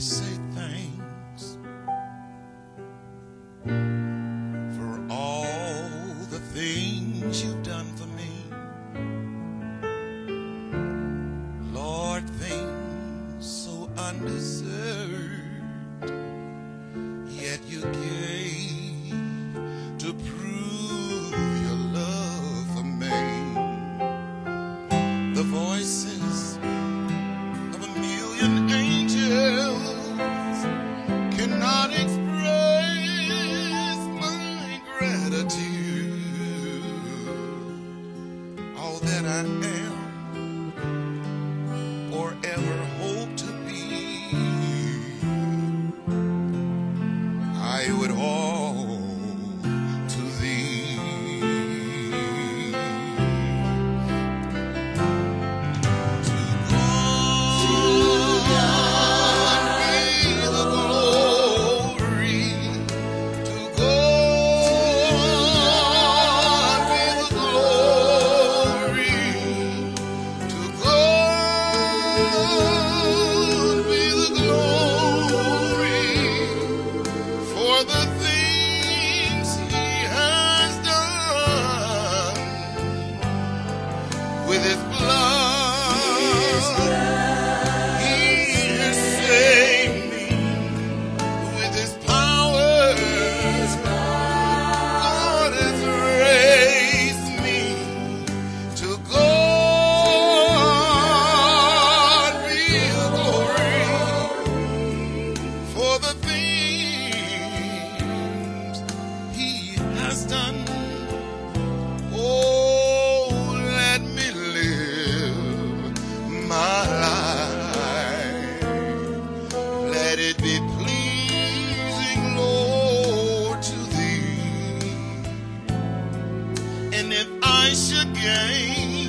say thanks for all the things you've done for me. Lord, things so undeserved, with his blood. place again.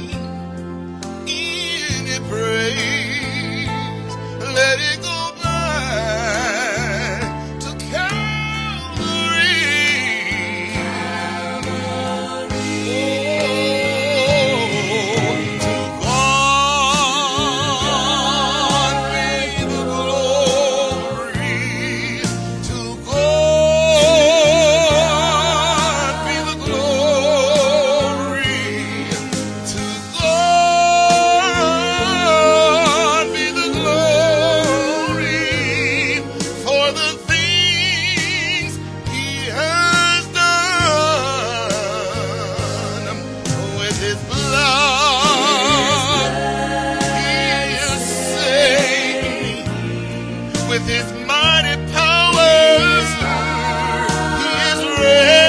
with his mighty powers. He is ready.